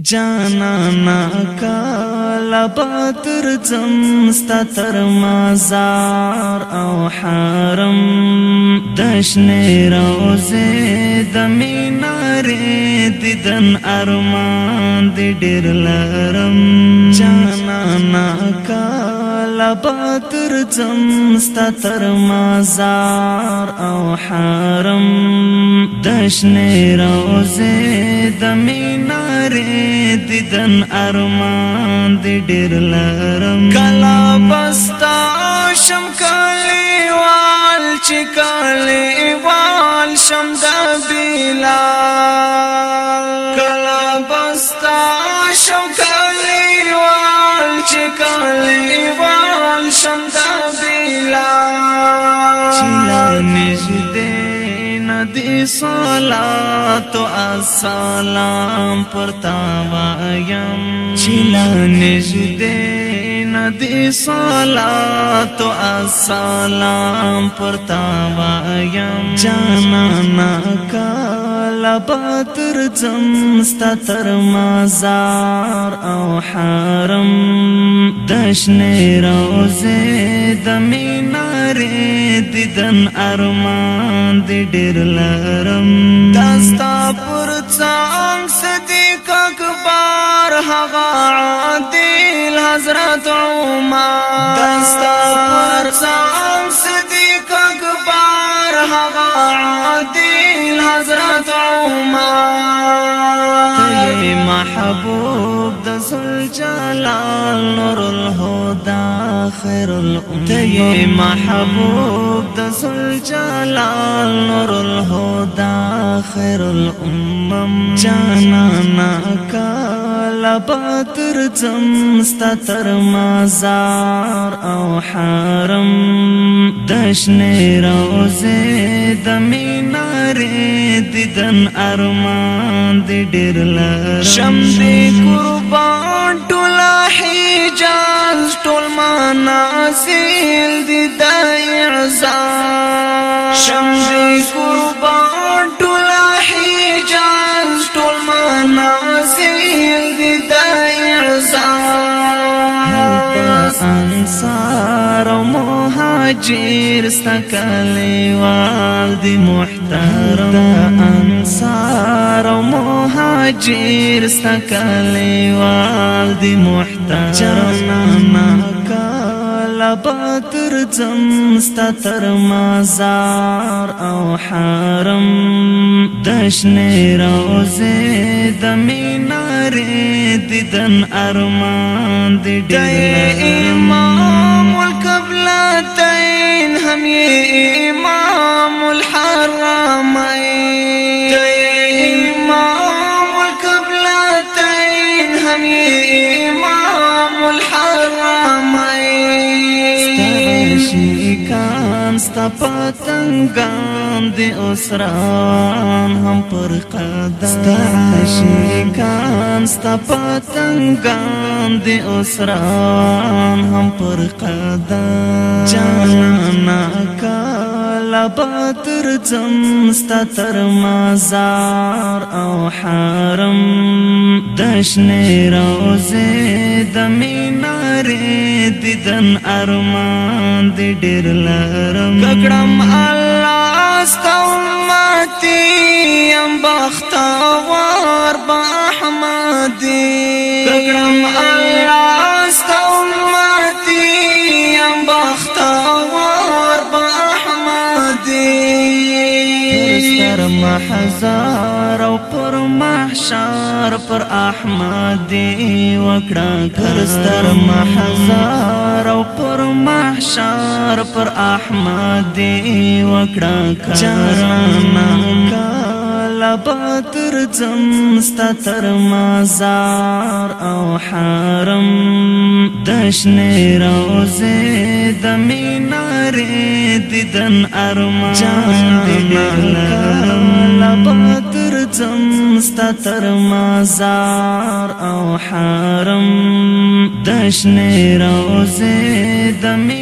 جانا نا کالا باتر زمستا تر مازار او حرم دشن روزه دمی ناری دیدن ارمان دی دیر لرم جانا نا کالا باتر زمستا تر مازار او حرم دشن روزه دمی ناری دیدن ارمان دی ډیر لرم کلا بستا شم کلی وال چې کلی وال شم د بلا کلا بستا شم کلی وال چې کلی وال شم د بلا دی صلات و السلام پر تا وایم چیلا نجدی ندی صلات و السلام پر تاوایم جانانا کالا باتر زمستا تر مازار او حرم دشن روزه دمی ناری دیدن ارمان دی ډیر لرم داستا پر څنګه صدیق اکبر هغه عادی حضرت عمر دستار سان صدیق اکبر هغا عادل حضرت عمر تی محبوب دسل جلال نور الهدى خیر الامت تی محبوب دسل جلال نور الهدى خیر الامم جانانا کا کلا باتر زم ستا تر مازار او حرم دشنه روزه د مینارې دیدن ارمان دی ډیر لرم شم دې قربان مهاجر استقلال دی محترم انصار او مهاجر استقلال دی محترم لباتر زم ستر مزار او حرم دشن روزه د مینارې دیدن ارمان دی ډېر ایمان ستا پتنګان د اسران هم پر قدم ستا عاشقان ستا پتنګان د اسران هم پر قدم جانا کالا باتر زم ستا تر مزار او حرم دشن روزه د میناره دیدن ارمان دی ډیر لرم ککړم الله ستو ماتي ام بخت وار با احمدي ستر محزار او پر محشر پر احمد دی وکړه کر ستر محزار او پر محشر پر احمد دی وکړه کر جانا پخلا باتر زم ستا تر او حرم دشن روزه د مینارې دیدن ارمان زم او حرم دشن روزه د